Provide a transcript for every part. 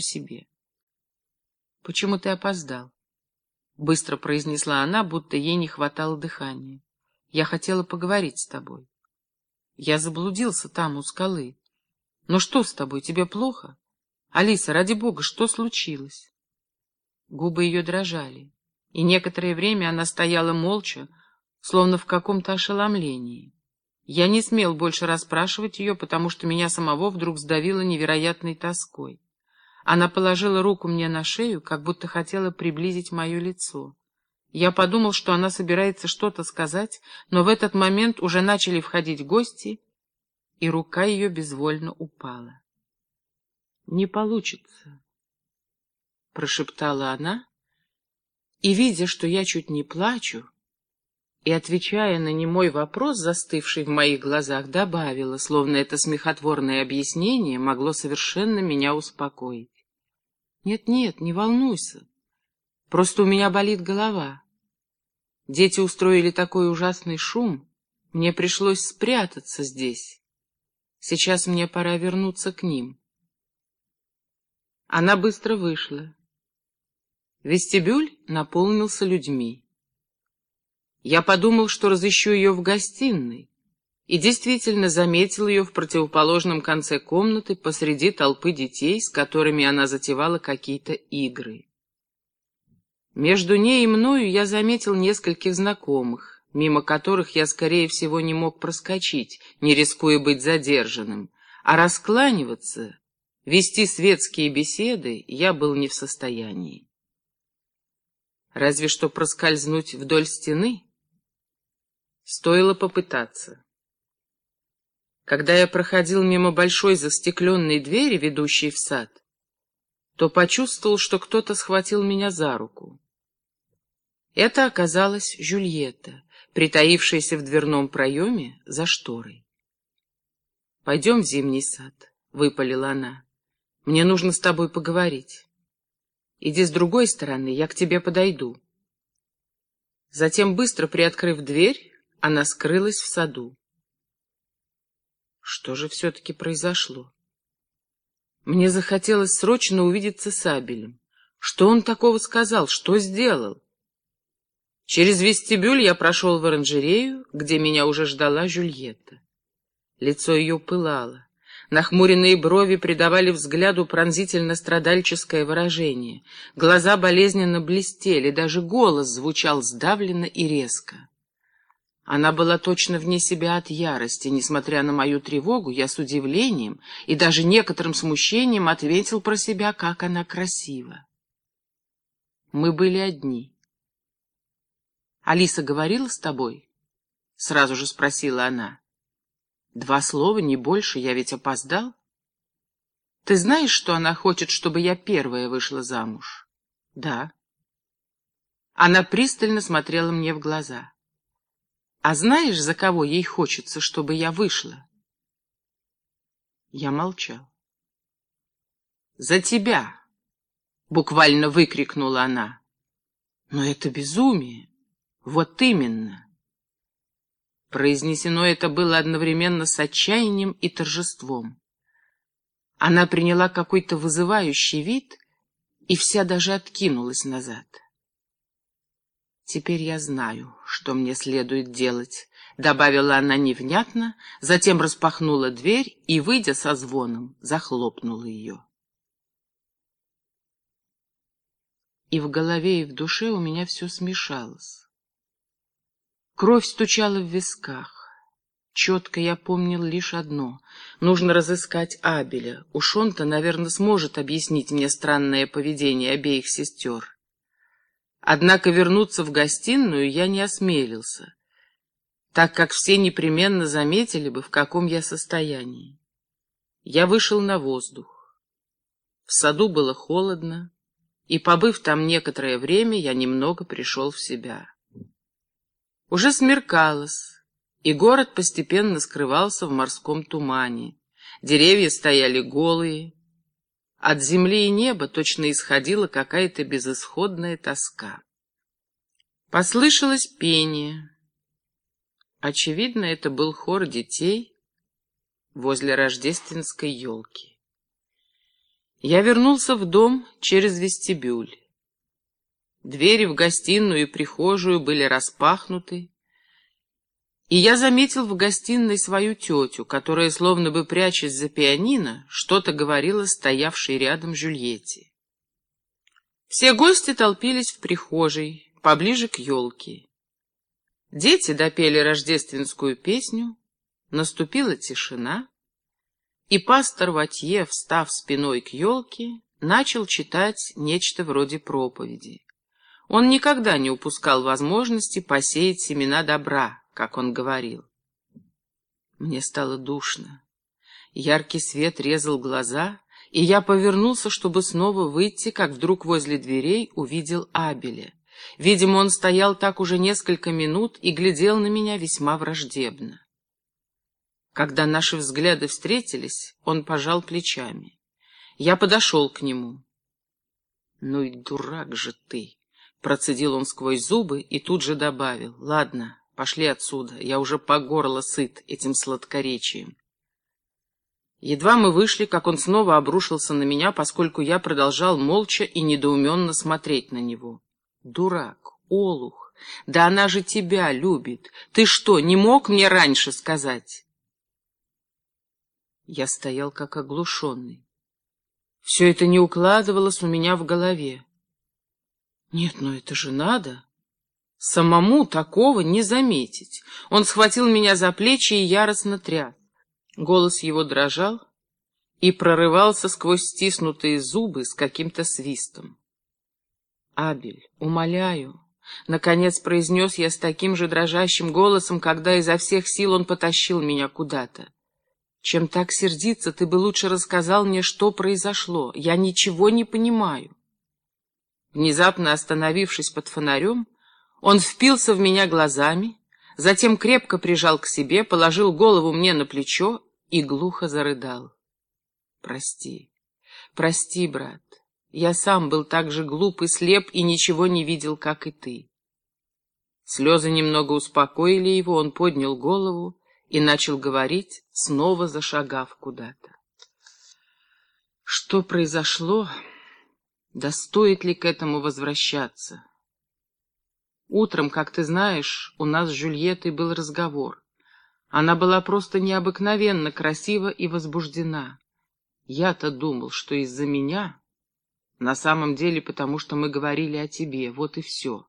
по себе. «Почему ты опоздал?» — быстро произнесла она, будто ей не хватало дыхания. «Я хотела поговорить с тобой. Я заблудился там, у скалы. Но что с тобой, тебе плохо? Алиса, ради бога, что случилось?» Губы ее дрожали, и некоторое время она стояла молча, словно в каком-то ошеломлении. Я не смел больше расспрашивать ее, потому что меня самого вдруг сдавило невероятной тоской. Она положила руку мне на шею, как будто хотела приблизить мое лицо. Я подумал, что она собирается что-то сказать, но в этот момент уже начали входить гости, и рука ее безвольно упала. «Не получится», — прошептала она, и, видя, что я чуть не плачу, и, отвечая на немой вопрос, застывший в моих глазах, добавила, словно это смехотворное объяснение могло совершенно меня успокоить. «Нет-нет, не волнуйся. Просто у меня болит голова. Дети устроили такой ужасный шум, мне пришлось спрятаться здесь. Сейчас мне пора вернуться к ним». Она быстро вышла. Вестибюль наполнился людьми. Я подумал, что разыщу ее в гостиной, и действительно заметил ее в противоположном конце комнаты посреди толпы детей, с которыми она затевала какие-то игры. Между ней и мною я заметил нескольких знакомых, мимо которых я, скорее всего, не мог проскочить, не рискуя быть задержанным, а раскланиваться, вести светские беседы я был не в состоянии. Разве что проскользнуть вдоль стены — Стоило попытаться. Когда я проходил мимо большой застекленной двери, ведущей в сад, то почувствовал, что кто-то схватил меня за руку. Это оказалась Жюльетта, притаившаяся в дверном проеме за шторой. «Пойдем в зимний сад», — выпалила она. «Мне нужно с тобой поговорить. Иди с другой стороны, я к тебе подойду». Затем, быстро приоткрыв дверь, она скрылась в саду. Что же все-таки произошло? Мне захотелось срочно увидеться с Абелем. Что он такого сказал? Что сделал? Через вестибюль я прошел в оранжерею, где меня уже ждала Жюльетта. Лицо ее пылало. Нахмуренные брови придавали взгляду пронзительно-страдальческое выражение. Глаза болезненно блестели, даже голос звучал сдавленно и резко. Она была точно вне себя от ярости. Несмотря на мою тревогу, я с удивлением и даже некоторым смущением ответил про себя, как она красива. Мы были одни. «Алиса говорила с тобой?» — сразу же спросила она. «Два слова, не больше, я ведь опоздал. Ты знаешь, что она хочет, чтобы я первая вышла замуж?» «Да». Она пристально смотрела мне в глаза. А знаешь, за кого ей хочется, чтобы я вышла? Я молчал. «За тебя!» — буквально выкрикнула она. «Но это безумие! Вот именно!» Произнесено это было одновременно с отчаянием и торжеством. Она приняла какой-то вызывающий вид и вся даже откинулась назад. «Теперь я знаю, что мне следует делать», — добавила она невнятно, затем распахнула дверь и, выйдя со звоном, захлопнула ее. И в голове, и в душе у меня все смешалось. Кровь стучала в висках. Четко я помнил лишь одно — нужно разыскать Абеля. Уж он-то, наверное, сможет объяснить мне странное поведение обеих сестер. Однако вернуться в гостиную я не осмелился, так как все непременно заметили бы, в каком я состоянии. Я вышел на воздух. В саду было холодно, и, побыв там некоторое время, я немного пришел в себя. Уже смеркалось, и город постепенно скрывался в морском тумане. Деревья стояли голые, от земли и неба точно исходила какая-то безысходная тоска. Послышалось пение. Очевидно, это был хор детей возле рождественской елки. Я вернулся в дом через вестибюль. Двери в гостиную и прихожую были распахнуты, и я заметил в гостиной свою тетю, которая, словно бы прячась за пианино, что-то говорила стоявшей рядом Жюльетте. Все гости толпились в прихожей, поближе к елке. Дети допели рождественскую песню, наступила тишина, и пастор Ватье, встав спиной к елке, начал читать нечто вроде проповеди. Он никогда не упускал возможности посеять семена добра, как он говорил. Мне стало душно. Яркий свет резал глаза, и я повернулся, чтобы снова выйти, как вдруг возле дверей увидел Абеля. Видимо, он стоял так уже несколько минут и глядел на меня весьма враждебно. Когда наши взгляды встретились, он пожал плечами. Я подошел к нему. «Ну и дурак же ты!» Процедил он сквозь зубы и тут же добавил. «Ладно, пошли отсюда, я уже по горло сыт этим сладкоречием». Едва мы вышли, как он снова обрушился на меня, поскольку я продолжал молча и недоуменно смотреть на него. «Дурак, олух, да она же тебя любит. Ты что, не мог мне раньше сказать?» Я стоял как оглушенный. Все это не укладывалось у меня в голове. Нет, ну это же надо. Самому такого не заметить. Он схватил меня за плечи и яростно тряс. Голос его дрожал и прорывался сквозь стиснутые зубы с каким-то свистом. «Абель, умоляю!» Наконец произнес я с таким же дрожащим голосом, когда изо всех сил он потащил меня куда-то. «Чем так сердиться, ты бы лучше рассказал мне, что произошло. Я ничего не понимаю». Внезапно остановившись под фонарем, он впился в меня глазами, затем крепко прижал к себе, положил голову мне на плечо и глухо зарыдал. «Прости, прости, брат, я сам был так же глуп и слеп и ничего не видел, как и ты». Слезы немного успокоили его, он поднял голову и начал говорить, снова зашагав куда-то. Что произошло? Да стоит ли к этому возвращаться? Утром, как ты знаешь, у нас с Жюльеттой был разговор. Она была просто необыкновенно красива и возбуждена. Я-то думал, что из-за меня, на самом деле потому, что мы говорили о тебе, вот и все.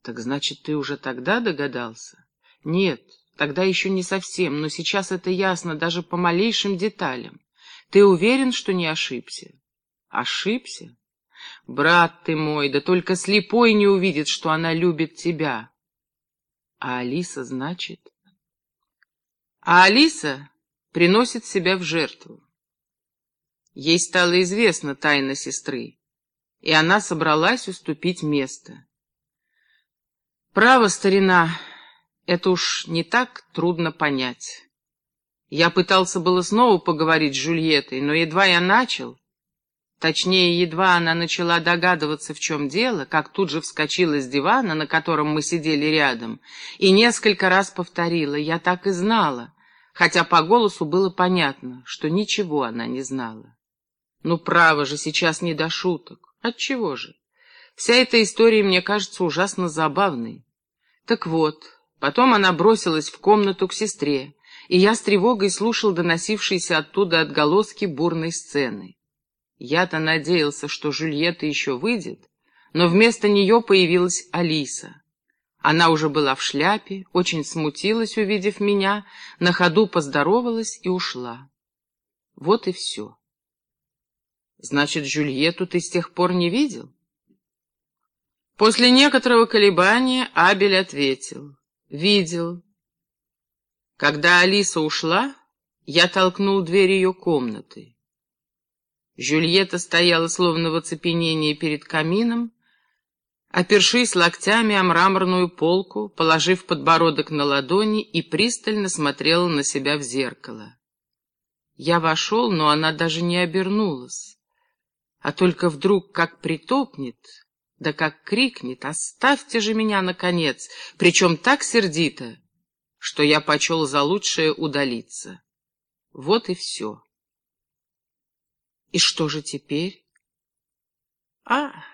Так значит, ты уже тогда догадался? Нет, тогда еще не совсем, но сейчас это ясно даже по малейшим деталям. Ты уверен, что не ошибся? Ошибся? Брат ты мой, да только слепой не увидит, что она любит тебя. А Алиса, значит? А Алиса приносит себя в жертву. Ей стало известна тайна сестры, и она собралась уступить место. Право, старина, это уж не так трудно понять. Я пытался было снова поговорить с Жульеттой, но едва я начал, Точнее, едва она начала догадываться, в чем дело, как тут же вскочила с дивана, на котором мы сидели рядом, и несколько раз повторила «я так и знала», хотя по голосу было понятно, что ничего она не знала. Ну, право же, сейчас не до шуток. Отчего же? Вся эта история мне кажется ужасно забавной. Так вот, потом она бросилась в комнату к сестре, и я с тревогой слушал доносившиеся оттуда отголоски бурной сцены. Я-то надеялся, что Жюльетта еще выйдет, но вместо нее появилась Алиса. Она уже была в шляпе, очень смутилась, увидев меня, на ходу поздоровалась и ушла. Вот и все. Значит, Жюльетту ты с тех пор не видел? После некоторого колебания Абель ответил. Видел. Когда Алиса ушла, я толкнул дверь ее комнаты. Жюльетта стояла словно в оцепенении перед камином, опершись локтями о мраморную полку, положив подбородок на ладони и пристально смотрела на себя в зеркало. Я вошел, но она даже не обернулась, а только вдруг как притопнет, да как крикнет «Оставьте же меня, наконец!» причем так сердито, что я почел за лучшее удалиться. Вот и все. И что же теперь? А,